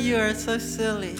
You are so silly.